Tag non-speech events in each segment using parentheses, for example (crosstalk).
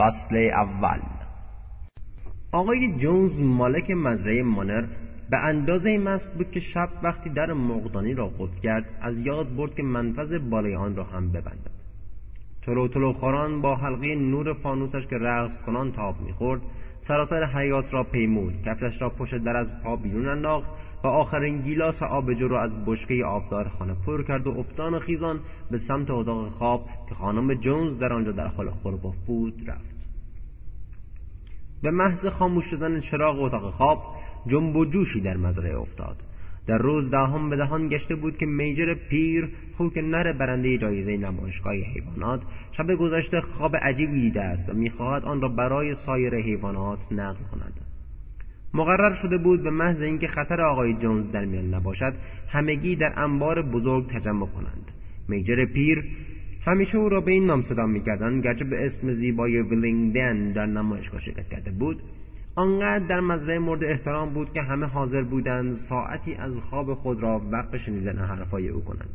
فصل اول. آقای جونز مالک مزرعه مانر به اندازه مست بود که شب وقتی در مقدانی را قفل کرد از یاد برد که منفذ بالای آن را هم ببندد. تلو تلو خوران با حلقه نور فانوسش که رقص کنان تاب می‌خورد سراسر حیات را پیمود کفش را پشت در از پا بیرون انداخت و آخرین گیلاس آبجو را از بشکه آبدار خانه پر کرد و افتان و خیزان به سمت اتاق خواب که خانم جونز در آنجا در حال خورباف بود رفت. به محض خاموش شدن چراغ اتاق خواب جنب و جوشی در مزرعه افتاد. در روز دهم به دهان گشته بود که میجر پیر خوک نر برنده جایزه نمایشگاه حیوانات شب گذشته خواب عجیبی دیده است و می‌خواهد آن را برای سایر حیوانات نقل کند. مقرر شده بود به محض اینکه خطر آقای جونز در میان نباشد همگی در انبار بزرگ تجمع کنند. میجر پیر همیشه او را به این نام صدا می‌کردند. گرچه به اسم زیبای ویلینگدن در نمایشگاه شرکت کرده بود آنقدر در مزرعه مورد احترام بود که همه حاضر بودند ساعتی از خواب خود را وقت شنیدن حرفهای او کنند.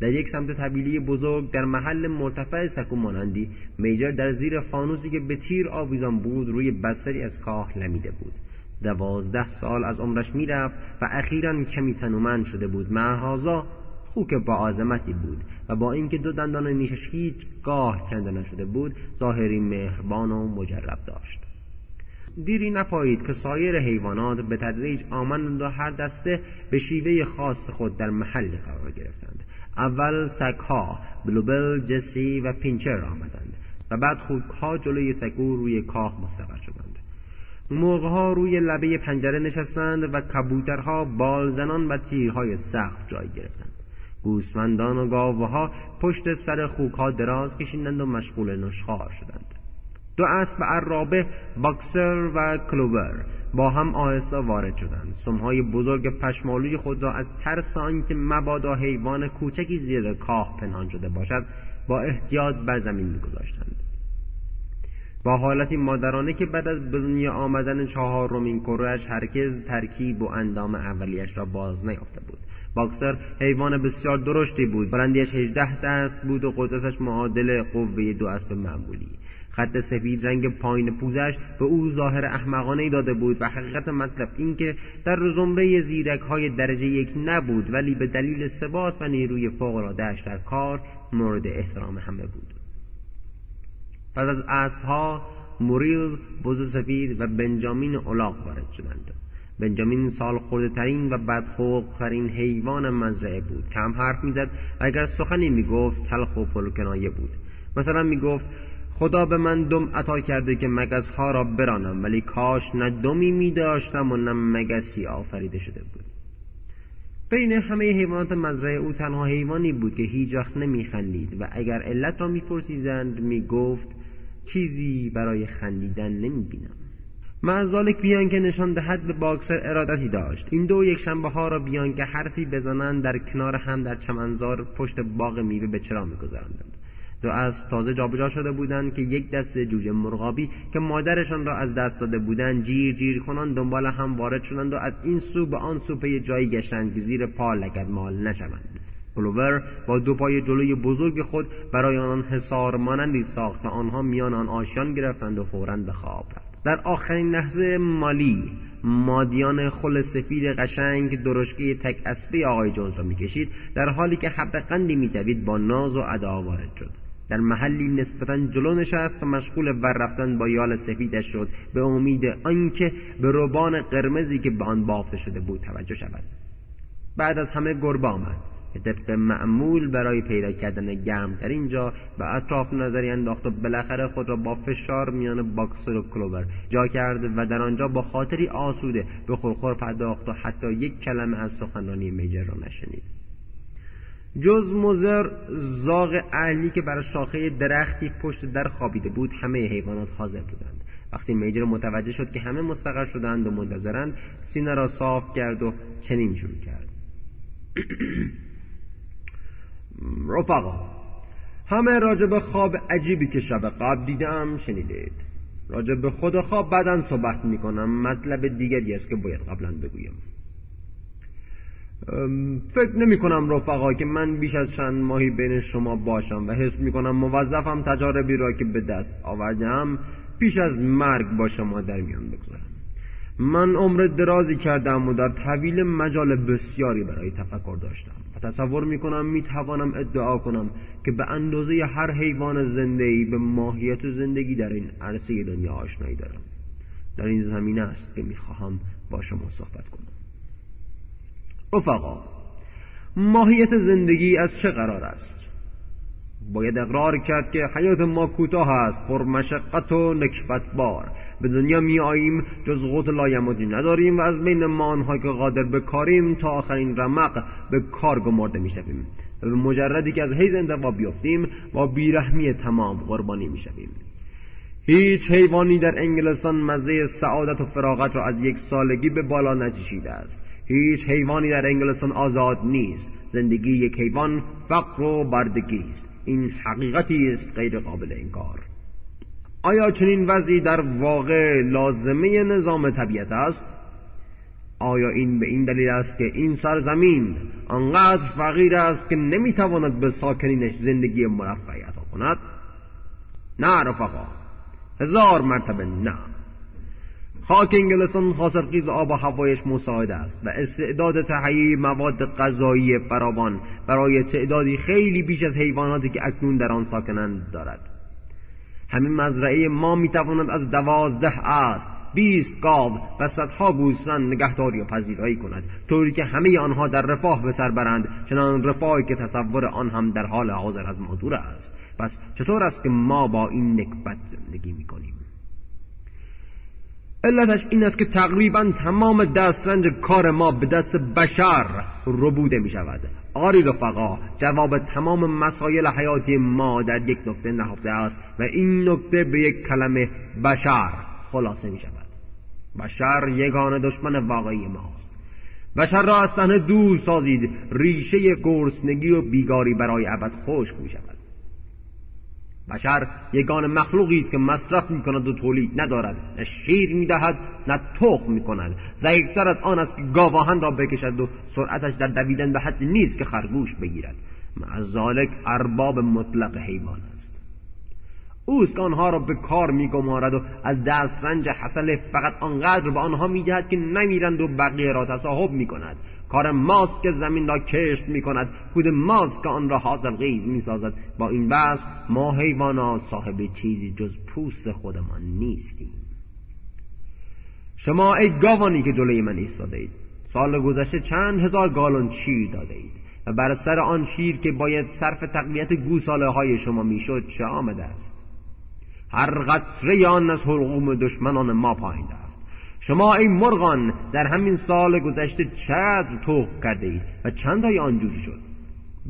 در یک سمت طبیلی بزرگ در محل مرتفع سکو مانندی میجر در زیر فانوسی که به تیر آویزان بود روی بستری از کاه لمیده بود. دوازده سال از عمرش می‌رفت و اخیرا کمی تنومند شده بود. معهازا خوک با عظمتی بود و با اینکه دو دندان نیشش هیچ گاه کنده نشده بود ظاهری مهربان و مجرب داشت. دیری نپایید که سایر حیوانات به تدریج آمدند و هر دسته به شیوه خاص خود در محلی قرار گرفتند. اول سگها بلوبل جسی و پینچر آمدند و بعد خوکها جلوی سکو روی کاه مستقر شدند. مرغها روی لبه پنجره نشستند و کبوترها بالزنان و تیرهای سخت جای گرفتند. گوسفندان و گاوها پشت سر خوکها دراز کشیدند و مشغول نشخار شدند. دو اسب عرابه باکسر و کلوور با هم آهسته وارد شدند. سمهای بزرگ پشمالوی خود را از ترس آنکه مبادا حیوان کوچکی زیر کاه پنهان شده باشد با احتیاط بر زمین میگذاشتند. با حالتی مادرانه که بعد از به دنیا آمدن چهارمین کرهاش هرگز ترکیب و اندام اولیش را باز نیافته بود. باکسر حیوان بسیار درشتی بود. بلندیش هجده دست بود و قدرتش معادل قوه دو اسب معمولی. خط سفید رنگ پایین پوزش به او ظاهر احمقانه داده بود و حقیقت مطلب این که در زمره زیرک های درجه یک نبود ولی به دلیل ثبات و نیروی فوق در کار مورد احترام همه بود. پس از اسبها موریل بز سفید و بنجامین اولاق وارد شدند. بنجامین سال خورده ترین و بدخوق ترین حیوان مزرعه بود کم حرف می‌زد و اگر سخنی می‌گفت تلخ و پلکنایه بود. مثلا می‌گفت خدا به من دم عطا کرده که مگزها را برانم ولی کاش نه دمی می داشتم و نه مگسی آفریده شده بود. بین همه حیوانات مزرعه او تنها حیوانی بود که هیچ وقت نمیخندید و اگر علت را میپرسیدند می‌گفت چیزی برای خندیدن نمی‌بینم. معذالک بیان که نشان دهد به باکسر ارادتی داشت. این دو یک شنبه ها را بیان که حرفی بزنند در کنار هم در چمنزار پشت باغ میوه به چرا میگذراندند. دو اسب تازه جابجا شده بودند که یک دسته جوجه مرغابی که مادرشان را از دست داده بودند جیر جیر کنان دنبال هم وارد شدند و از این سو به آن سو پی جایی گشتند که زیر پا لگد مال نشوند. کلوور با دو پای جلوی بزرگ خود برای آنان حصار مانندی ساخت و آنها میان آن آشیان گرفتند و فورا به خواب رفت در آخرین لحظه مالی مادیان خل سفید قشنگ درشکه تک اسبه آقای جونز را می‌کشید در حالی که حب قندی میجوید با ناز و ادا وارد شد. در محلی نسبتا جلو نشست و مشغول ور رفتن با یال سفیدش شد به امید آنکه به روبان قرمزی که به آن بافته شده بود توجه شود. بعد از همه گربه آمد. که طبق معمول برای پیدا کردن گرمترین جا به اطراف نظری انداخت و بالاخره خود را با فشار میان باکسر و کلوور جا کرد و در آنجا با خاطری آسوده به خورخور پرداخت و حتی یک کلمه از سخنرانی میجر را نشنید. جز مزر زاغ اهلی که بر شاخه درختی پشت در خوابیده بود همه حیوانات حاضر بودند. وقتی میجر متوجه شد که همه مستقر شدند و منتظرند سینه را صاف کرد و چنین شروع کرد. (clears throat) رفقا همه راجب خواب عجیبی که شب قبل دیدم شنیدید. راجب خود خواب بعدا صحبت می‌کنم مطلب دیگری است که باید قبلا بگویم. فکر نمی کنم رفقا که من بیش از چند ماهی بین شما باشم و حس می کنم موظفم تجاربی را که به دست آوردم پیش از مرگ با شما در میان بگذارم. من عمر درازی کردم و در طویل مجال بسیاری برای تفکر داشتم و تصور می کنم می توانم ادعا کنم که به اندازه هر حیوان زندگی به ماهیت زندگی در این عرصه دنیا آشنایی دارم. در این زمینه است که می خواهم با شما صحبت کنم. رفقا ماهیت زندگی از چه قرار است؟ باید اقرار کرد که حیات ما کوتاه است پر مشقت و نکبت بار. به دنیا می آییم جز قوت لایمدی نداریم و از بین ما آنهایی که قادر به کاریم تا آخرین رمق به کار گمارده می شویم. و به مجردی که از حیز انتقا بیفتیم با بیرحمی تمام قربانی می شویم. هیچ حیوانی در انگلستان مزه سعادت و فراغت را از یک سالگی به بالا نچشیده است. هیچ حیوانی در انگلستان آزاد نیست. زندگی یک حیوان فقر و بردگی است. این حقیقتی است غیر قابل انکار. آیا چنین وضعی در واقع لازمه نظام طبیعت است؟ آیا این به این دلیل است که این سرزمین آنقدر فقیر است که نمی‌تواند به ساکنینش زندگی مرفعی عطا کند؟ نه رفقا هزار مرتبه نه. خاک انگلستان خاصرخیز آب و هوایش مساعد است و استعداد تهیه مواد غذایی فراوان برای تعدادی خیلی بیش از حیواناتی که اکنون در آن ساکنند دارد. همین مزرعه ما می‌تواند از دوازده است بیست گاو و صدها گوسفند نگهداری و پذیرایی کند طوری که همه آنها در رفاه به سر برند چنان رفاهی که تصور آن هم در حال حاضر از ما دور است. پس چطور است که ما با این نکبت زندگی می‌کنیم؟ علتش این است که تقریبا تمام دسترنج کار ما به دست بشر ربوده می شود آری رفقا جواب تمام مسایل حیاتی ما در یک نکته نهفته است و این نکته به یک کلمه بشر خلاصه می شود بشر یگانه دشمن واقعی ماست. بشر را از صحنه دور سازید. ریشه گرسنگی و بیگاری برای ابد خشک می شود بشر یگان مخلوقی است که مصرف می کند و تولید ندارد نه شیر می دهد نه تخم می کند ضعیفتر از آن است که گاواهن را بکشد و سرعتش در دویدن به حد نیست که خرگوش بگیرد. از ذالک ارباب مطلق حیوان است. اوست که آنها را به کار میگمارد و از دسترنج حسل فقط آنقدر به آنها می‌دهد که نمیرند و بقیه را تصاحب می‌کند. کار ماست که زمین را کشت می کند کود ماست که آن را حاصل غیز می سازد با این بحث ما حیوانات صاحب چیزی جز پوست خودمان نیستیم. شما ای گاوانی که جلوی من ایستاده اید سال گذشته چند هزار گالون شیر داده اید و بر سر آن شیر که باید صرف تقویت گوساله های شما می‌شد چه آمده است؟ هر قطره آن از حلقوم دشمنان ما پایین شما ای مرغان در همین سال گذشته چقدر توق کرده اید و چند های آنجوری شد؟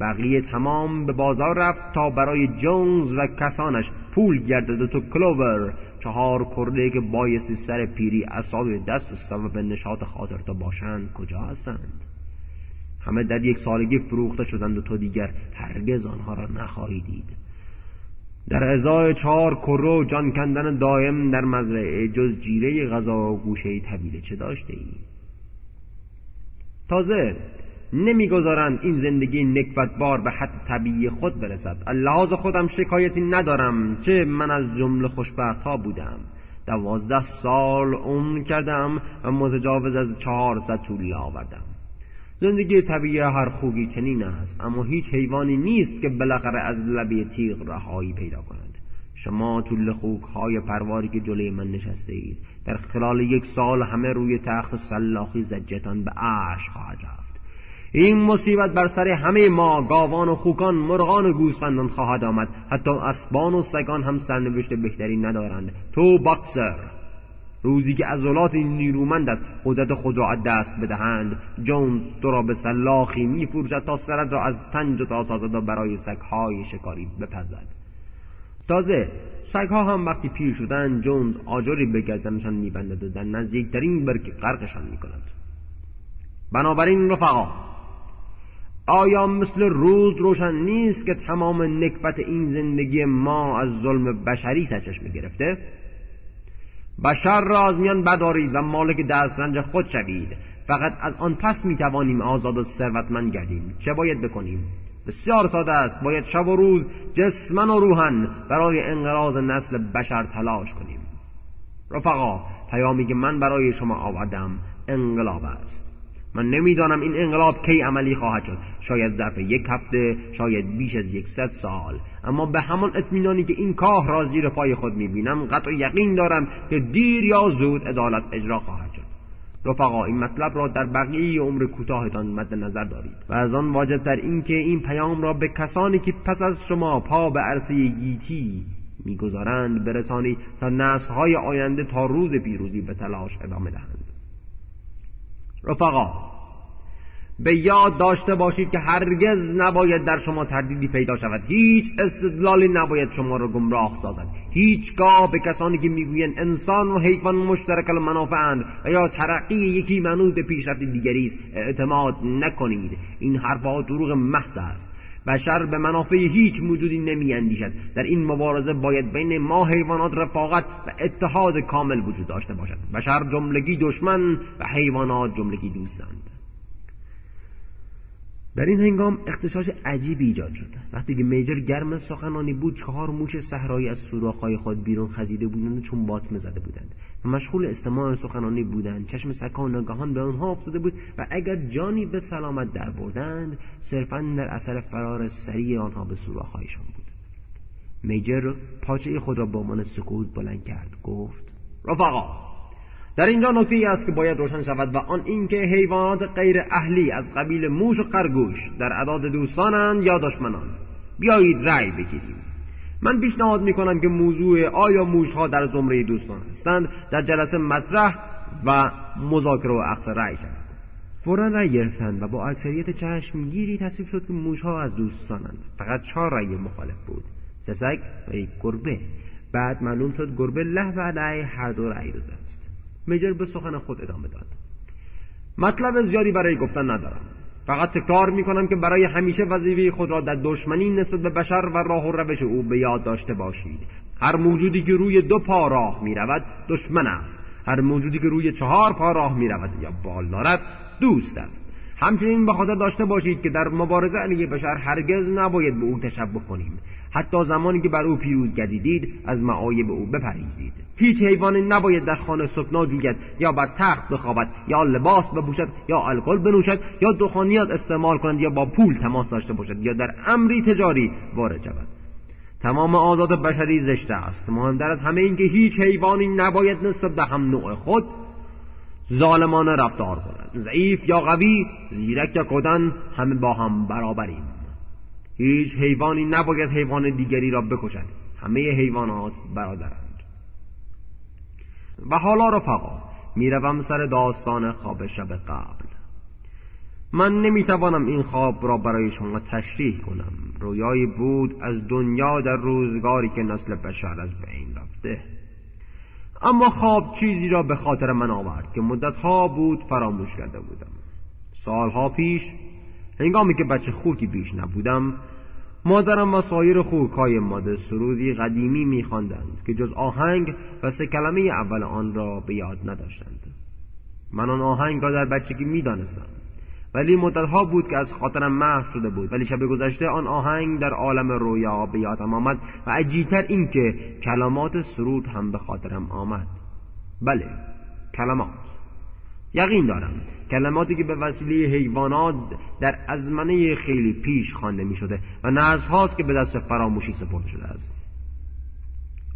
بقیه تمام به بازار رفت تا برای جونز و کسانش پول گردد تو کلوور چهار کرده که بایستی سر پیری اصاب دست و سبب نشاط خاطر تا باشند کجا هستند؟ همه در یک سالگی فروخته شدند و تو دیگر هرگز آنها را نخواهی دید. در ازای چهار کرو جان کندن دائم در مزرعه جز جیره غذا و گوشه طویله چه داشته ای؟ تازه نمی‌گذارند این زندگی نکبتبار به حد طبیعی خود برسد. اللحاظ خودم شکایتی ندارم چه من از جمله خوشبخت ها بودم. دوازده سال عمر کردم و متجاوز از چهارصد طولی آوردم. زندگی طبیعی هر خوگی چنین است اما هیچ حیوانی نیست که بالاخره از لبه تیغ رهایی پیدا کند. شما طول خوک های پرواری که جلوی من نشسته اید در خلال یک سال همه روی تخت سلاخی زجتان به عش خواهد رفت. این مصیبت بر سر همه ما گاوان و خوکان مرغان و گوسفندان خواهد آمد. حتی اسبان و سگان هم سرنوشت بهتری ندارند. تو باکسر. روزی که عضلات نیرومند از قدرت خود را دست بدهند جونز تو را به سلاخی میفروشد تا سرت را از تنج تا سازد و برای سگهای شکاری بپزد. تازه سگها هم وقتی پیر شدن جونز آجری به گردنشان میبندد و در نزدیکترین برگ غرقشان می‌کند. بنابراین رفقا آیا مثل روز روشن نیست که تمام نکبت این زندگی ما از ظلم بشری سرچشمه گرفته؟ بشر را از میان بدارید و مالک دسترنج خود شوید. فقط از آن پس می توانیم آزاد و ثروتمند گردیم. چه باید بکنیم؟ بسیار ساده است. باید شب و روز جسمن و روحن برای انقراض نسل بشر تلاش کنیم. رفقا پیامی که من برای شما آوردم انقلاب است. من نمی‌دانم این انقلاب کی عملی خواهد شد. شاید ظرف یک هفته شاید بیش از یکصد سال. اما به همان اطمینانی که این کاه را زیر پای خود می‌بینم قطع یقین دارم که دیر یا زود عدالت اجرا خواهد شد. رفقا این مطلب را در بقیه عمر کوتاهتان مد نظر دارید. و از آن واجب در این که این پیام را به کسانی که پس از شما پا به عرصه گیتی می‌گذارند برسانید تا نسلهای آینده تا روز پیروزی به تلاش ادامه دهند. رفقا به یاد داشته باشید که هرگز نباید در شما تردیدی پیدا شود. هیچ استدلالی نباید شما را گمراه سازد. هیچگاه به کسانی که می‌گویند انسان و حیوان مشترک المنافعند و یا ترقی یکی منوط به پیشرفت دیگری است اعتماد نکنید. این حرفها دروغ محض است. بشر به منافع هیچ موجودی نمی اندیشد در این مبارزه باید بین ما حیوانات رفاقت و اتحاد کامل وجود داشته باشد. بشر جملگی دشمن و حیوانات جملگی دوستند. در این هنگام اختشاش عجیبی ایجاد شد. وقتی که میجر گرم سخنانی بود چهار موش صحرایی از سوراخهای خود بیرون خزیده بودند و چون باطمه زده بودند. و مشغول استماع سخنانی بودند. چشم سکان ناگهان به آنها افتاده بود و اگر جانی به سلامت در بردند صرفا در اثر فرار سریع آنها به سوراخهایشان بود. میجر پاچه خود را با عنوان سکوت بلند کرد. گفت رفقا در اینجا نکته ای است که باید روشن شود و آن اینکه حیوانات غیر اهلی از قبیل موش و خرگوش در عداد دوستانند یا دشمنان. بیایید رأی بگیریم. من پیشنهاد می‌کنم که موضوع آیا موشها در زمره دوستان هستند در جلسه مطرح و مذاکره و اخذ رأی شود. فورا رأی گرفتند و با اکثریت چشمگیری تصویب شد که موشها از دوستانند. فقط چهار رأی مخالف بود. سسک و یک گربه. بعد معلوم شد گربه له و رأی هر دو رأی داده است میجر به سخن خود ادامه داد. مطلب زیادی برای گفتن ندارم. فقط تکرار می‌کنم که برای همیشه وظیفه خود را در دشمنی نسبت به بشر و راه و روش او به یاد داشته باشید. هر موجودی که روی دو پا راه می‌رود دشمن است. هر موجودی که روی چهار پا راه می‌رود یا بال دارد دوست است. همچنین به خاطر داشته باشید که در مبارزه علیه بشر هرگز نباید به او تشبه کنیم. حتی زمانی که بر او پیروز گردیدید از معایب او بپریزید هیچ حیوانی نباید در خانه سکنا جوید یا بر تخت بخوابد یا لباس بپوشد یا الکل بنوشد یا دخانیات استعمال کند یا با پول تماس داشته باشد یا در امری تجاری وارد شود. تمام آزاد بشری زشته است. مهمتر از همه اینکه هیچ حیوانی نباید نسبت به هم نوع خود ظالمانه رفتار کند ضعیف یا قوی زیرک یا کدن همه با هم برابریم. هیچ حیوانی نباید حیوان دیگری را بکشد. همه حیوانات برادرند. و حالا رفقا می‌روم سر داستان خواب شب قبل. من نمی‌توانم این خواب را برای شما تشریح کنم. رویایی بود از دنیا در روزگاری که نسل بشر از بین رفته. اما خواب چیزی را به خاطر من آورد که مدتها بود فراموش کرده بودم. سالها پیش هنگامی که بچه خوکی بیش نبودم مادرم و سایر های ماده سرودی قدیمی میخواندند که جز آهنگ و سه کلمه اول آن را به یاد نداشتند. من آن آهنگ را در بچگی می‌دانستم. ولی مدتها بود که از خاطرم محو شده بود. ولی شب گذشته آن آهنگ در عالم رویا به یادم آمد و عجیبتر این که کلمات سرود هم به خاطرم آمد. بله کلمات. یقین دارم کلماتی که به وسیله حیوانات در ازمنه خیلی پیش خوانده می شده و نزد هاست که به دست فراموشی سپرده شده است.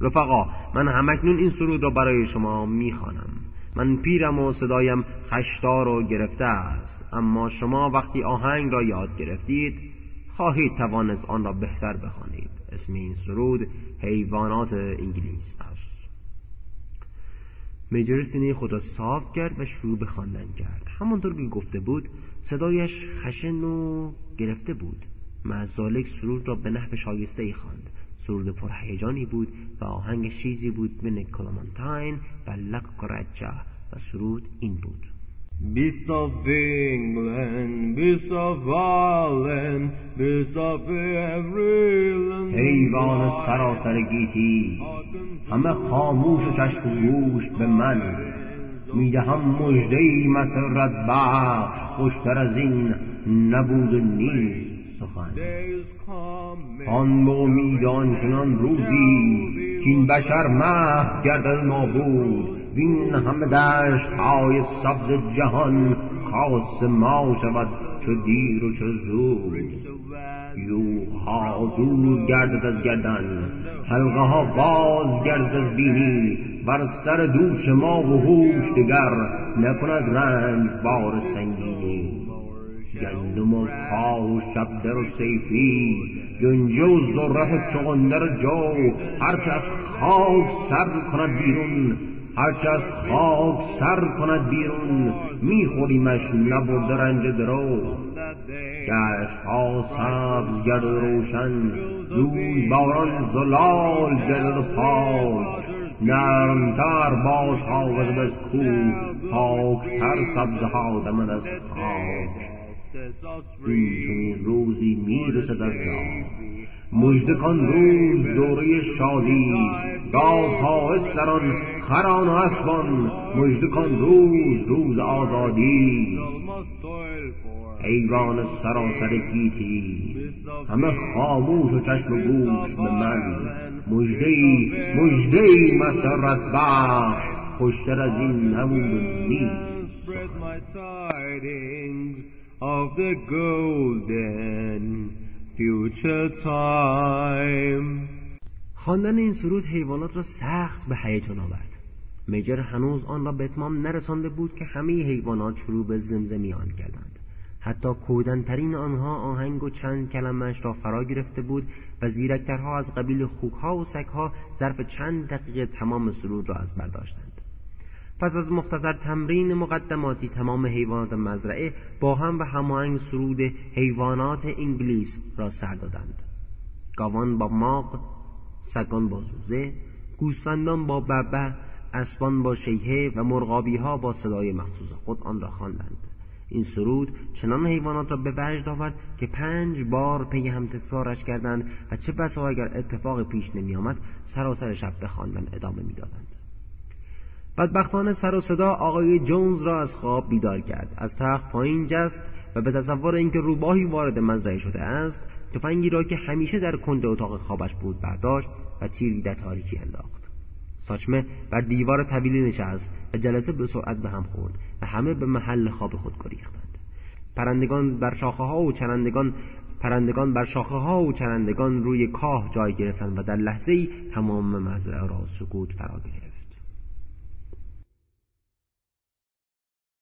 رفقا من همکنون این سرود را برای شما می‌خوانم. من پیرم و صدایم خشدار و گرفته است. اما شما وقتی آهنگ را یاد گرفتید خواهید توانست آن را بهتر بخوانید. اسم این سرود حیوانات انگلیس است. میجر سینه خود را صاف کرد و شروع به خواندن کرد. همانطور که گفته بود صدایش خشن و گرفته بود. مزالک سرود را به نحو شایسته ای خواند. سرود پرهیجانی بود و آهنگ چیزی بود بین کلامانتاین و لک و سرود این بود. Beasts of England, beasts of Ireland, beasts of every land. حیوان سراسر گیتی همه خاموش و چشم گوش به من. می‌دهم مژده ای مسرت بخش خوشتر از این نبود نیست. سخن آن به امید آنچنان روزی که بشر محو گردد نابود. وین همه دشت های سبز جهان خاص ما شود چو دیر و چو زود یوها دور گردد از گردن حلقه ها باز گردد از بینی. بر سر دوش ما و هوش دگر نکند رنج بار سنگینی. گندم و پا و شبدر و سیفی گنجه و زره چغندر جو هرچه از خاک سر کند بیرون هرچه از خاک سر کند بیرون میخوریمش نبرده رنج درو گشت ها سبز گرد روشن روی باران زلال گرد و پاک نرمتر باش حافظ از کوه پاکتر سبزها دمد از خاک این روزی می‌رسد از جا مژده کن روز دوره شادی گاو ها استران خران و اسبان. مژده کن روز روز آزادی. حیوان سراسر گیتی. همه خاموش و چشم و گوش به من. مژده ای مژده ای مسرت بخش. خوشتر از این نبود نیست. Of the golden future time. خواندن این سرود حیوانات را سخت به هیجان آورد. میجر هنوز آن را به اتمام نرسانده بود که همه حیوانات شروع به زمزمیان کردند. حتی کودنترین آنها آهنگ و چند کلمش را فرا گرفته بود و زیرکترها از قبیل خوکها و سگها ظرف چند دقیقه تمام سرود را از برداشتند پس از مختصر تمرین مقدماتی تمام حیوانات مزرعه با هم و هماهنگ سرود حیوانات انگلیس را سر دادند. گاوان با ماغ سگان با زوزه گوسفندان با ببه اسبان با شیهه و مرغابی ها با صدای مخصوص خود آن را خواندند. این سرود چنان حیوانات را به وجد آورد که پنج بار پی هم تکرارش کردند و چه بسا اگر اتفاق پیش نمی آمد سراسر شب به خواندن ادامه می‌دادند. بدبختانه سر و صدا آقای جونز را از خواب بیدار کرد. از تخت پایین جست و به تصور اینکه روباهی وارد مزرعه شده است تفنگی را که همیشه در کنج اتاق خوابش بود برداشت و تیری در تاریکی انداخت. ساچمه بر دیوار طویلی نشست و جلسه به سرعت به هم خورد و همه به محل خواب خود گریختند. پرندگان بر شاخه ها و چرندگان پرندگان بر شاخه ها و چرندگان روی کاه جای گرفتند و در لحظه ای تمام مزرعه را سکوت فرا گرفت.